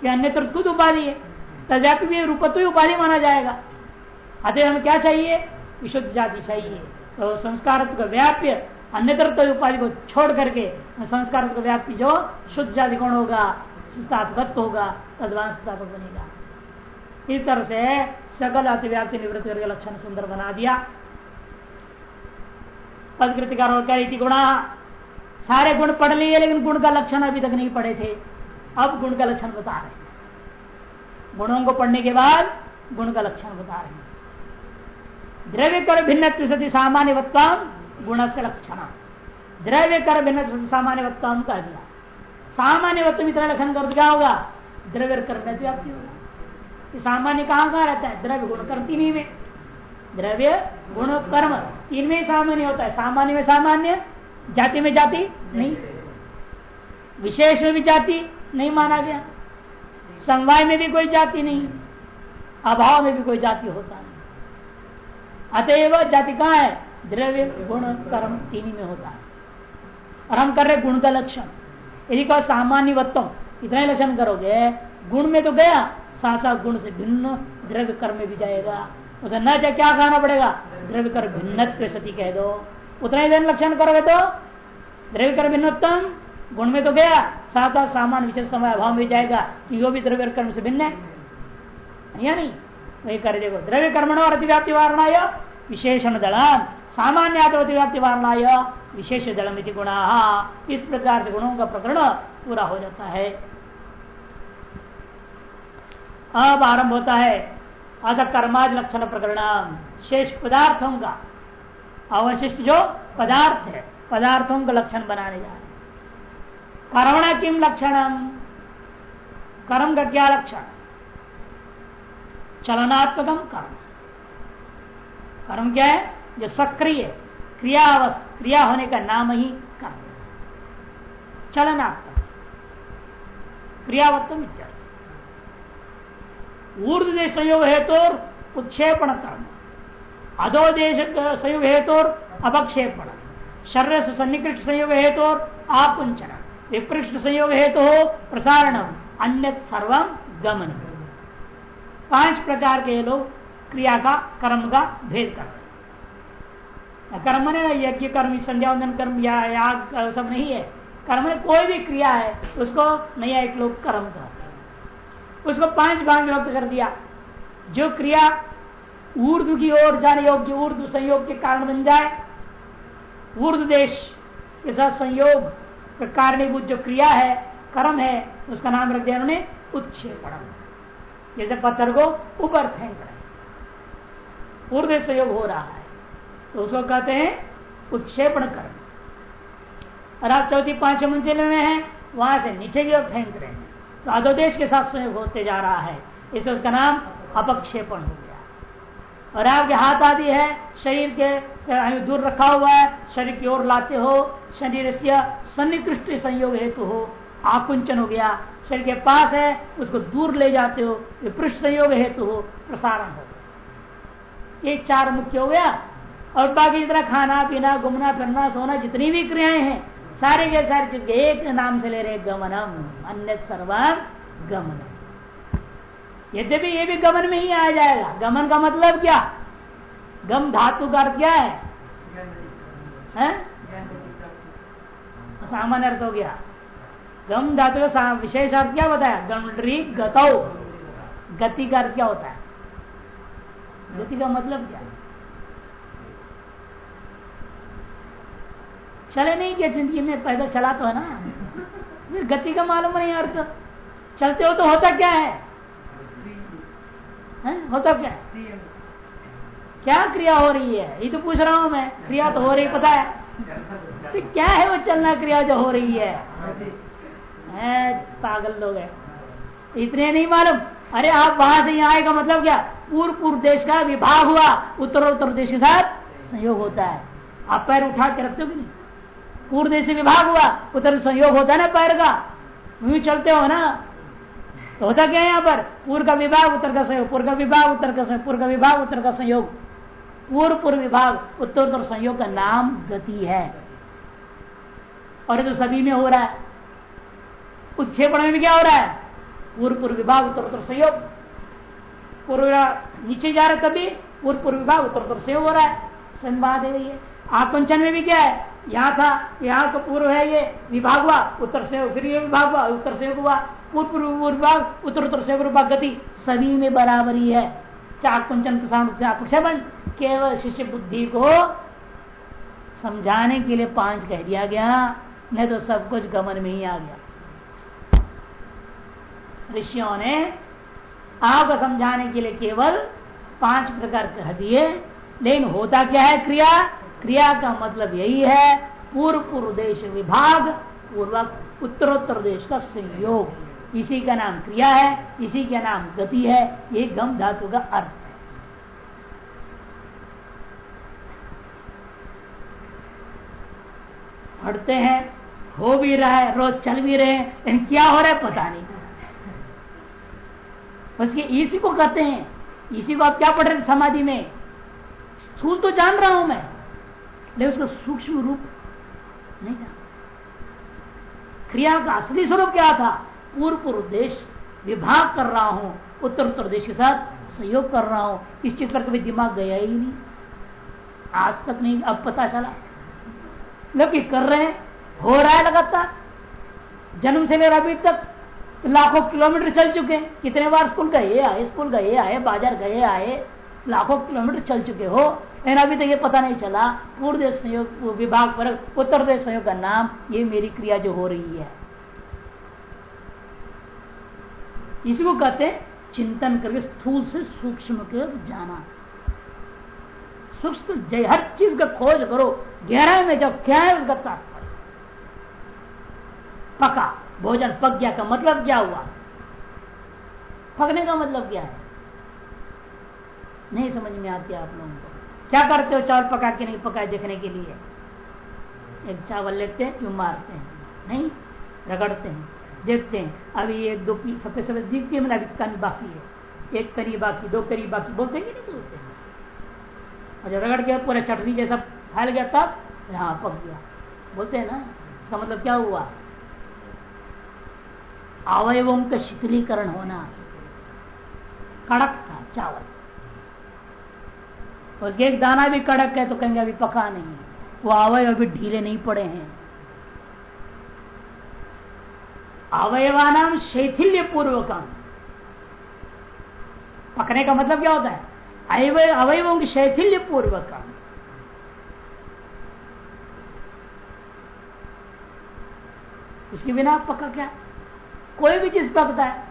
कि अन्य तृत्व खुद उपाधि है? तब व्याप्य भी रूपत्व ही उपाधि माना जाएगा। अतः हमें क्या चाहिए? विशुद्ध जाति चाहिए। तो संस्कार व्याप्य अन्य तत्व उपाधि को छोड़ करके संस्कार व्याप्ति जो शुद्ध जाति कौन होगा स्थापकत्व होगा, तदवान स्थापक बनेगा। इस तरह से सकल अतिव्याप्ति निवृत्ति करके लक्षण सुंदर बना दिया। पदकृतिकार क्या गुणा? सारे गुण पढ़ लिए, लेकिन गुण का लक्षण अभी तक नहीं पढ़े थे। अब गुण का लक्षण बता रहे गुणों को पढ़ने के बाद गुण का लक्षण बता रहे द्रव्य कर भिन्न सामान्य गुण से लक्षण द्रव्य कर भिन्न सामान्य वत्ताम कह दिया। सामान्य वत्व इतना लक्षण कर क्या होगा, द्रव्य कर व्याप्ति होगा। सामान्य कहाँ कहाँ रहता है? द्रव्य गुण कर तीन में। द्रव्य, गुण, कर्म तीन में सामान्य होता है। सामान्य में सामान्य, जाति में जाति नहीं। विशेष में भी जाति नहीं माना गया। समवाय में भी कोई जाति नहीं। अभाव में भी कोई जाति होता नहीं। अतएव जाति कहाँ है? द्रव्य गुण कर्म तीन में होता है। और हम कर रहे गुण का लक्षण। यदि कहो सामान्य वत्तम इतना ही लक्षण करोगे, गुण में तो गया साथ गुण से भिन्न द्रव्य कर्म भी जाएगा। उसे न चाहे क्या कहना पड़ेगा? द्रव्य कर भिन्न सती कह दो। उतना ही लक्षण करोगे तो? द्रव्य कर भिन्नोत्तम, गुण में तो गया साथ साथ सामान्य विशेष समय अभाव में जाएगा, कि वो भी द्रव्य कर्म से भिन्न है। या नहीं? वही कर देखो द्रव्य कर्मण और अतिव्याप्ति वारणा विशेषण दलान। सामान्य अतिव्याप्ति वारणा विशेष दलम गुणा इस प्रकार से गुणों का प्रकरण पूरा हो जाता है। अब आरंभ होता है अथ कर्माज लक्षण प्रकरण। शेष पदार्थों का। अवशिष्ट जो पदार्थ है, पदार्थों का लक्षण बनाने जा रहे कर्मण किम लक्षण? कर्म का क्या लक्षण? चलनात्मकम कर्म। कर्म क्या है? जो सक्रिय क्रिया क्रिया होने का नाम ही कर्म चलनात्मक क्रियावत्तम ऊर्ध देश संयोग हेतु उत्क्षेपण कर्म अधो देश संयोग हेतु अपक्षेपण। से सन्निकृष्ट संयोग हेतु आकुंचन विपृष्ट संयोग हेतु हो प्रसारण अन्य सर्वम गमन पाँच प्रकार के लोग क्रिया का, कर्म का, भेद करते कर्म ने यज्ञ कर्म संध्यावंदन कर्म, या याग सब नहीं है। कर्म में कोई भी क्रिया है, उसको नया एक लोग कर्म कहते उसको पाँच भाग में व्यक्त कर दिया। जो क्रिया ऊर्द की ओर जाने योग्य ऊर्द संयोग के कारण बन जाए ऊर्द देश के साथ संयोग, का कारणीभूत जो क्रिया है, कर्म है, उसका नाम रख दिया उन्होंने उत्क्षेपण जैसे पत्थर को ऊपर फेंक रहे ऊर्द संयोग हो रहा है। तो उसको कहते हैं उत्क्षेपण कर्म। और आप चौथी पाँच मंजिल में है, वहाँ से नीचे की ओर फेंक रहे हैं। तो अधोदेश के साथ संयोग होते जा रहा है। इसलिए उसका नाम अपक्षेपण हो गया। और आपके हाथ आदि है, शरीर के दूर रखा हुआ है, शरीर की ओर लाते हो, शरीर से सन्निकृष्ट संयोग हेतु हो, आकुंचन हो गया। शरीर के पास है, उसको दूर ले जाते हो पृष्ठ संयोग हेतु हो, प्रसारण हो ये चार मुख्य हो गया। और बाकी जितना खाना पीना घूमना फिरना सोना जितनी भी क्रियाएँ हैं सारे के सारे चीज़ एक नाम से ले रहे गमनम अन्य सर्वम गमनम। यद्यपि ये भी गमन में ही आ जाएगा। गमन का मतलब क्या? गम धातु का अर्थ क्या है, है? सामान्य अर्थ हो गया। गम धातु का विशेष अर्थ क्या बताया गमरी गति का अर्थ क्या होता है? गति का मतलब क्या? है चले नहीं क्या ज़िंदगी में पैदल चला तो है ना? फिर गति का मालूम नहीं अर्थ चलते हो तो होता क्या है, है? होता क्या है? क्या क्रिया हो रही है? ये तो पूछ रहा हूँ मैं। क्रिया तो हो रही पता है? तो क्या है वो चलना क्रिया जो हो रही है, है? पागल लोग है। इतने नहीं मालूम। अरे आप वहाँ से यहाँ आएगा मतलब क्या? पूर्व पूर्व देश का विभाग हुआ। उत्तर उत्तर देश के साथ संयोग होता है। आप पैर उठा के रखते हो कि नहीं? पूर्व देश विभाग हुआ, उधर संयोग होता है ना पैर का। यूँ चलते हो ना। तो होता क्या है यहाँ पर? पूर्व का विभाग, उत्तर का संयोग। पूर्व का विभाग, उत्तर का संयोग। पूर्व का विभाग, उत्तर का संयोग। पूर्व पूर्व विभाग, उत्तर उत्तर संयोग का नाम गति है। और ये तो सभी में हो रहा है। उत्क्षेपण में भी क्या हो रहा है? पूर्व पूर्व विभाग, उत्तर उत्तर संयोग। पूर्व नीचे जा रहा कभी पूर्व पूर्व विभाग, उत्तर उत्तर संयोग हो रहा है। संवाद है ये। आकुंचन में भी क्या है? यहाँ था, यहाँ तो पूर्व है ये, विभाग हुआ, उत्तर से फिर ये विभाग हुआ, उत्तर से हुआ, पूर्व उत्तर उत्तर से गति, सभी में बराबरी है। चाकुंचन प्रसारण केवल शिष्य बुद्धि को समझाने के लिए पाँच कह दिया गया नहीं तो सब कुछ गमन में ही आ गया। ऋषियों ने आपको समझाने के लिए केवल पाँच प्रकार कह दिए, लेकिन होता क्या है क्रिया? क्रिया का मतलब यही है पूर्व पूर्व देश विभाग पूर्वक उत्तरोत्तर देश का संयोग। इसी का नाम क्रिया है, इसी का नाम गति है, ये गम धातु का अर्थ पढ़ते हैं, हो भी रहा है, रोज चल भी रहे हैं, लेकिन क्या हो रहा है पता नहीं। उसके इसी को कहते हैं, इसी को आप क्या पढ़ रहे समाधि में? स्थूल तो जान रहा हूँ मैं। लेकिन उसका सूक्ष्म रूप नहीं था। क्रिया का असली स्वरूप क्या था? पूर्व पूर्व देश विभाग कर रहा हूँ, उत्तर उत्तर देश के साथ सहयोग कर रहा हूँ। इस चीज़ पर कभी दिमाग गया ही नहीं। आज तक नहीं, अब पता चला। लेकिन कर रहे हैं, हो रहा है लगातार। जन्म से लेकर अभी तक लाखों किलोमीटर चल चुके हैं। कितने बार स्कूल गए आए, स्कूल गए आए, बाज़ार गए, आए। लाखों किलोमीटर चल चुके हो, लेकिन अभी तो ये पता नहीं चला, पूर्व देश संयोग, विभाग पर, उत्तर देश संयोग का नाम, ये मेरी क्रिया जो हो रही है। इसी को कहते हैं चिंतन करके स्थूल से सूक्ष्म के जाना। सूक्ष्म जय, हर चीज़ का खोज करो, गहराई में जब क्या है उसका तात्पर्य? पका, भोजन, पक गया का मतलब क्या हुआ? पकने का मतलब क्या है? नहीं समझ में आती आप लोगों को क्या करते हो? चावल पका के नहीं पकाए देखने के लिए। एक चावल लेते हैं क्यों मारते हैं। नहीं, रगड़ते हैं, देखते हैं। अभी एक दो पी सफ़ेद सफ़ेद दिखती है मतलब अभी कन बाकी है। एक करी बाकी, दो करी बाकी, बोलते हैं कि नहीं बोलते हैं? और जब रगड़ के पूरा चटनी जैसा फैल गया, तब हाँ पक गया। बोलते हैं ना, इसका मतलब क्या हुआ? अवयवों का शिथिलीकरण होना। कड़क था चावल। उसके एक दाना भी कड़क है तो कहेंगे अभी पका नहीं वो अवयव अभी ढीले नहीं पड़े हैं। अवयवान शैथिल्य पूर्वकम पकने का मतलब क्या होता है? अवयवों की शैथिल्य पूर्वकम उसके बिना पका क्या? कोई भी चीज़ पकता है।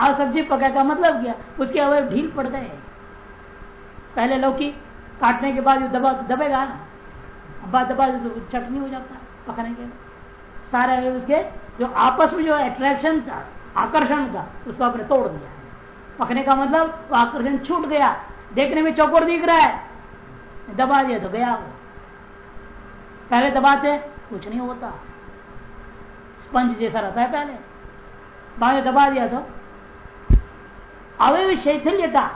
आज सब्ज़ी पका का मतलब क्या? उसके अवयव ढील पड़ गए पहले लौकी काटने के बाद दबा, दबेगा ना बाद दबा तो चटनी हो जाता है पकने के सारे उसके जो आपस में जो अट्रैक्शन था, आकर्षण था, उसको आपने तोड़ दिया। पकने का मतलब वो आकर्षण छूट गया, देखने में चौकोर दिख रहा है। दबा दिया तो गया वो। पहले दबाते, कुछ नहीं होता। स्पंज जैसा रहता है पहले। बाद दबा दिया तो अवय शैथिल्यता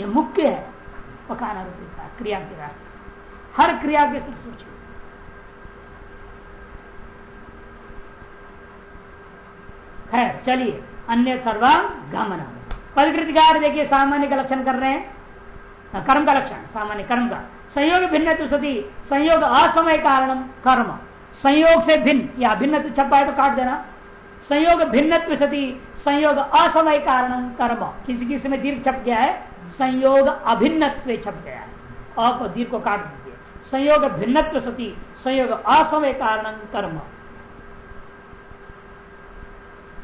ये मुख्य है। पकाना रूपी क्रिया के रास्ते। हर क्रिया के सोचिए है चलिए अन्य सर्वांग गमन पदकृतिकार देखिए सामान्य का लक्षण कर रहे हैं। हाँ, कर्म का लक्षण सामान्य कर्म का। संयोग भिन्न सती संयोग असमय कारण कर्म। संयोग से भिन्न या भिन्न छपा है तो काट देना। संयोग भिन्न सती, संयोग असमय कारण कर्म। किसी किसी में दीर्घ छप गया है, संयोग अभिन्न छप गया है। अ को दीर्घ को काट दीजिए। संयोग भिन्न सती, संयोग असमय कारण कर्म।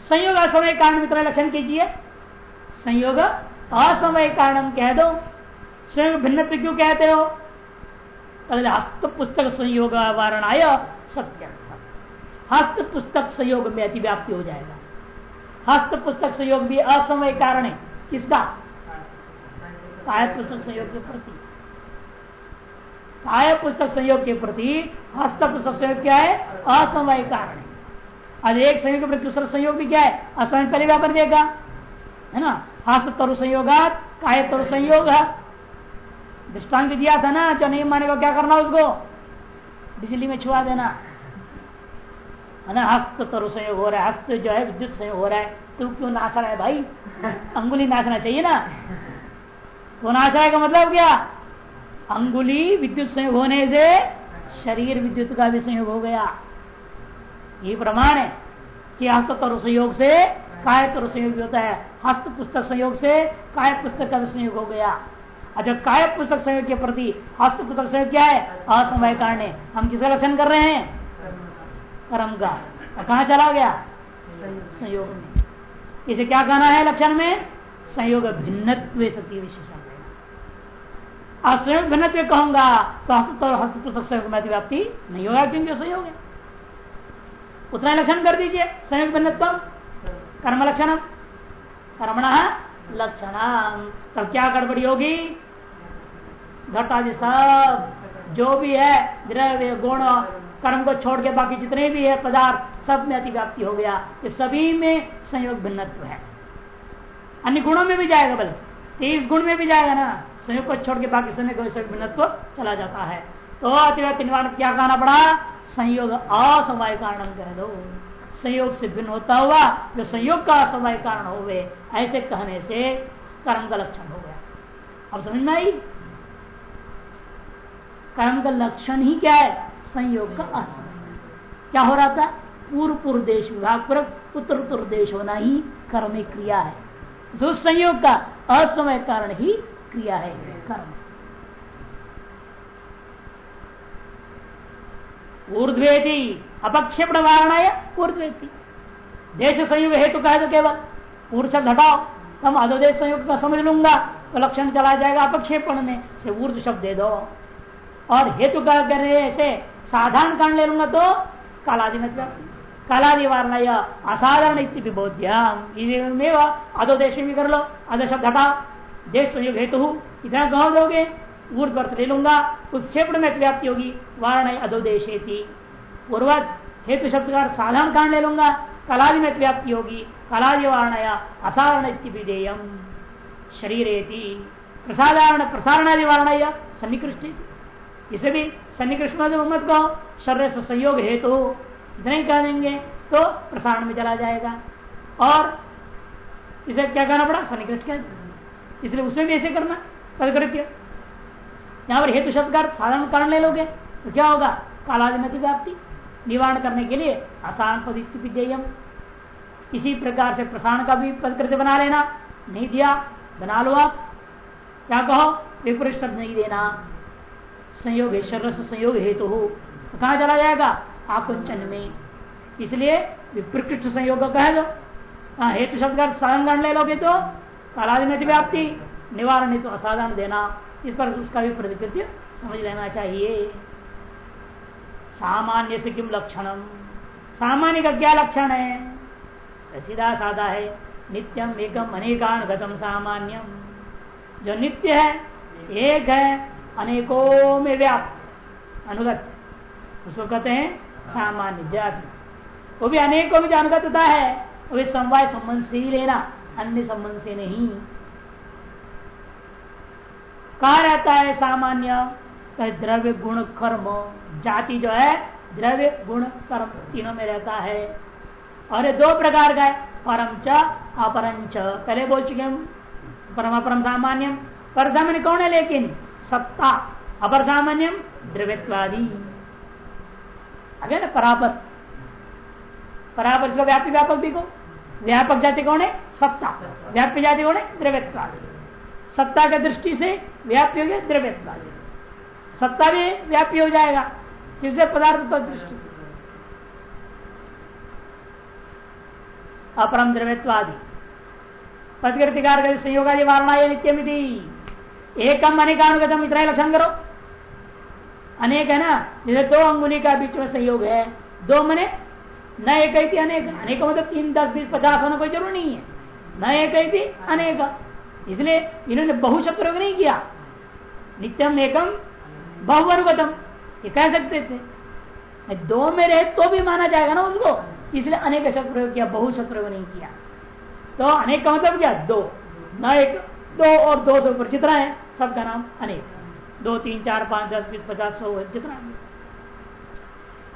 संयोग असमय कारण मित्र, लक्षण कीजिए। संयोग असमय कारण कह दो। संयोग भिन्न क्यों कहते हो? हस्त पुस्तक संयोग वारण आय सत्य हस्त पुस्तक संयोग में अतिव्याप्ति हो जाएगा। हस्त पुस्तक संयोग भी असमय कारण है। किसका? काय पुस्तक संयोग के प्रति। काय पुस्तक संयोग के प्रति हस्त पुस्तक संयोग क्या है? असमय कारण है। आज एक संयोग के प्रति दूसरा संयोग भी क्या है? असमय पहले व्यापार देगा। है ना? हस्त तरु संयोगात काय तरु संयोग। दृष्टांत दिया था ना, जो नहीं मानेगा, क्या करना उसको? बिजली में छुआ देना। है ना, हस्त तरु संयोग हो रहा है, हस्त जो है विद्युत संयोग हो रहा है। तू क्यों नाच रहा है भाई? अंगुली नाचना चाहिए ना। तो नाच रहा है का मतलब क्या? अंगुली विद्युत संयोग होने से शरीर विद्युत का भी संयोग हो गया। ये प्रमाण है कि हस्त तरु संयोग से काय तरु संयोग होता है। हस्त पुस्तक संयोग से काय पुस्तक का संयोग हो गया। अच्छा काय पुस्तक संयोग के प्रति हस्त पुस्तक संयोग क्या है? असमय कारण हम किसका लक्षण कर रहे हैं? कर्म का और कहा चला गया? संयोग में। इसे क्या कहना है लक्षण में? संयोग भिन्नत्व सती विशेषण संयोग भिन्न कहूँगा तो हस्त और हस्त पुस्तक संयोग में व्याप्ति नहीं होगा क्योंकि संयोग है। उतना लक्षण कर दीजिए, संयोग भिन्नत्व कर्म लक्षण कर्मण लक्षण तब क्या गड़बड़ी होगी? घटादि सब, जो भी है, द्रव्य, गुण कर्म को छोड़ के बाकी जितने भी है पदार्थ, सब में अतिव्याप्ति हो गया। ये सभी में संयोग भिन्नत्व है। अन्य गुणों में भी जाएगा बल। तेईस गुण में भी जाएगा ना। संयोग को छोड़ के बाकी समय को भिन्नत्व चला जाता है। तो अतिव्याप्ति निवारण क्या कहना पड़ा? संयोग असमय कारण कह दो। संयोग से भिन्न होता हुआ जो संयोग का असमय कारण हो गए ऐसे कहने से कर्म का लक्षण हो गया। अब समझ में आई कर्म का लक्षण ही क्या है? संयोग का असमय क्या हो रहा था? पूर्व पूर्व देश विभाग पर उत्तर उत्तर देश होना ही कर्म क्रिया है। जो संयोग का असमय कारण ही क्रिया है, कर्म। ऊर्ध्वेति अपक्षेपण वारणा ऊर्ध्वेति। देश संयोग हेतु कहे तो केवल पूर्व शब्द हटाओ हम अधोदेश संयोग का समझ लूँगा तो लक्षण चला जाएगा अपक्षेपण में, से ऊर्ध शब्द दे दो। और हेतु का कर ऐसे साधारण कारण ले लूँगा तो कालादि मतलब कालादि वारणा असाधारण भी कर लो अध शब्द देश संयोग हेतु इतना गाँव दोगे ऊर्ध ले लूँगा उत्क्षेपण में व्याप्ति होगी वारण अधोदेश पूर्वत हेतु शब्द का साधारण कारण ले लूँगा कलादि में व्याप्ति होगी कलादि वारणया असाधारण विधेयम शरीर प्रसाधारण प्रसारणादि वारणया सन्निकृष्ट इसे भी सन्निकृष्ट मत को शरीर से संयोग हेतु इतना ही कह देंगे तो प्रसारण में चला जाएगा। और इसे क्या कहना पड़ा? सन्निकृष्ट कह इसलिए उसमें भी ऐसे करना पदकृत्य यहाँ पर हेतु शब्द का साधारण कारण ले लोगे तो क्या होगा? कालादि में व्याप्ति। निवारण करने के लिए आसान पद विधेयम। इसी प्रकार से प्रसारण का भी पदकृत्य बना लेना। नहीं दिया, बना लो आप। क्या कहो? विपरीत शब्द नहीं देना। संयोग है, शर्र से संयोग हेतु। तो कहा चला जाएगा? आकुंचन में। इसलिए विप्रकृष्ट संयोग कह दो। हाँ हेतु शब्द का साधारण ले लोगे तो कालादि व्याप्ति निवारण तो असाधारण देना। इस पर उसका भी प्रतिकृत्य समझ लेना चाहिए। सामान्य से किम लक्षणम? सामान्य का क्या लक्षण है? सीधा साधा है। नित्यम एकम अनेकान गतम सामान्यम। जो नित्य है, एक है अनेकों में व्याप्त। अनुगत। उसको कहते हैं सामान्य जाति वो भी अनेकों में जो अनुगतता है वो भी समवाय संबंध से ही लेना अन्य संबंध से नहीं। कहा रहता है सामान्य? द्रव्य गुण कर्म। जाति जो है द्रव्य गुण कर्म तीनों में रहता है। और ये दो प्रकार का है परम च अपरंच पहले बोल चुके हम परम अपरम सामान्यम। पर सामान्य कौन है लेकिन? सत्ता अपर सामान्यम द्रव्यवादी अगे ना परापर। परापर इसको व्यापी व्यापक भी को? व्यापक जाति कौन है? सत्ता। व्याप्य जाति कौन है? द्रव्यवादी सत्ता के दृष्टि से व्याप्य हो गया द्रव्यवादी सत्ता भी व्याप्य हो जाएगा। किससे? पदार्थ पर दृष्टि से। अपरम द्रव्यवादी प्रतिकृतिकार संयोगादि वारणा नित्यमिति। एकम अनेकानुगतम इतना ही लक्षण करो। अनेक है ना जैसे दो अंगुली का बीच में संयोग है, दो मने, न एक थी अनेक। अनेक मतलब तीन, दस, बीस, पचास होना कोई ज़रूर नहीं है। न एक थी अनेक। इसलिए इन्होंने बहुशब्द प्रयोग नहीं किया। नित्यम एकम बहुवर्गतम। ये कह सकते थे। दो में रहे तो भी माना जाएगा ना उसको। इसलिए अनेक शब्द प्रयोग किया, बहुशब्द प्रयोग नहीं किया। तो अनेक का मतलब क्या? दो। न एक दो और दो से ऊपर जितना है, सबका नाम अनेक। दो, तीन, चार, पाँच, दस, बीस, पचास, सौ जितना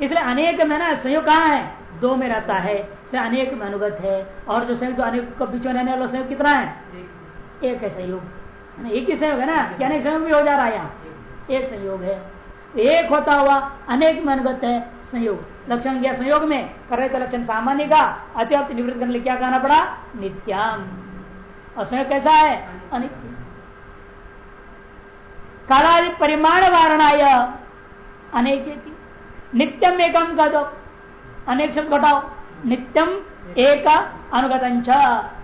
इसलिए अनेक में ना, संयोग कहा है? दो में रहता है, से अनेक में अनुगत है। और जो संयोग, अनेक के बीच में रहने वाला संयोग कितना है? एक है संयोग। एक ही संयोग है ना? क्या नहीं संयोग भी हो जा रहा है यहाँ। एक संयोग है। एक होता हुआ अनेक में अनुगत है, संयोग। लक्षण गया संयोग में। कर थे लक्षण सामान्य का। अत्यंत निवृत्त करने क्या कहना पड़ा? नित्याम। संयोग कैसा है? अनित्य। कालादि परिमाण वारणाय अनेक नित्यम एकम का दो अनेक शब्द घटाओ। नित्यम एक अनुगत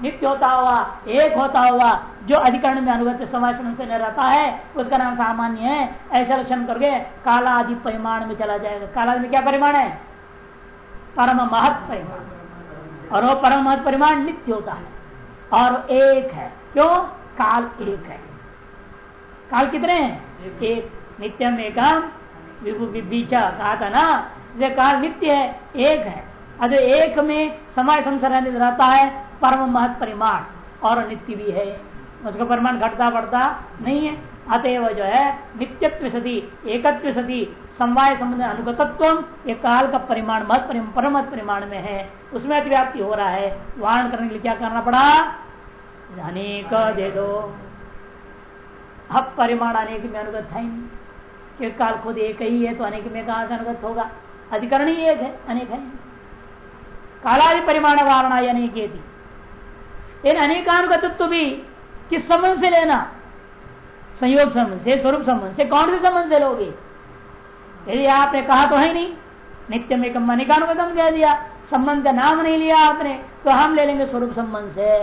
नित्य होता हुआ, एक होता हुआ, जो अधिकरण में अनुगत समाज से रहता है, उसका नाम सामान्य है। ऐसा लक्षण करके काला आदि परिमाण में चला जाएगा। काला में क्या परिमाण है? परम महत परिमाण। और वो परम महत परिमाण नित्य होता है। और एक है। क्यों? काल एक है। काल कितने हैं? एक। नित्यम एकम विभु बीचा कहा था ना? जैसे काल नित्य है एक है। अरे एक में समय संसार रहता है परम महत परिमाण। और नित्य भी है। उसका परिमाण घटता बढ़ता नहीं है। अतएव जो है नित्यत्व सती, एकत्व सती, समवाय संबंध अनुगतत्व ये काल का परिमाण, मत परम परिमाण में है। उसमें अतिव्याप्ति हो रहा है। वारण करने के लिए क्या करना पड़ा? अनेक दे दो। अब परिमाण अनेक में अनुगत है नहीं। काल खुद एक ही है तो अनेक में कहा से अनुगत होगा? अधिकरण ही एक है, अनेक है। कालादि परिमाण वारणा या नहीं की इन अनेकानुगतत्व भी किस संबंध से लेना? संयोग संबंध से, स्वरूप संबंध से, कौन से संबंध से लोगे? यदि आपने कहा तो है नहीं। नित्य में कम अनेकानुगतम कह दिया। संबंध का नाम नहीं लिया आपने तो हम ले लेंगे स्वरूप संबंध से।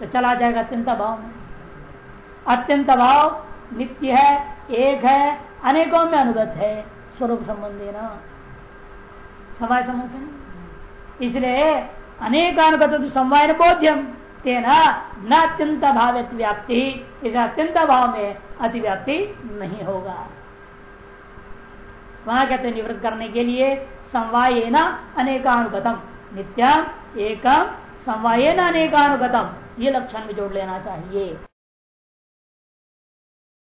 तो चला जाएगा अत्यंत भाव में। अत्यंत भाव नित्य है, एक है, अनेकों में अनुगत है स्वरूप संबंध देना समय संबंध से इसलिए अनेकानुगत समवाय बोध्यम। तेना न अत्यंत भाव व्याप्ति इस अत्यंत भाव में अतिव्याप्ति नहीं होगा। वहाँ कहते निवृत्त करने के लिए समवाय न अनेकानुगतम। नित्या एकम समवाय न अनेकानुगतम। ये लक्षण भी जोड़ लेना चाहिए।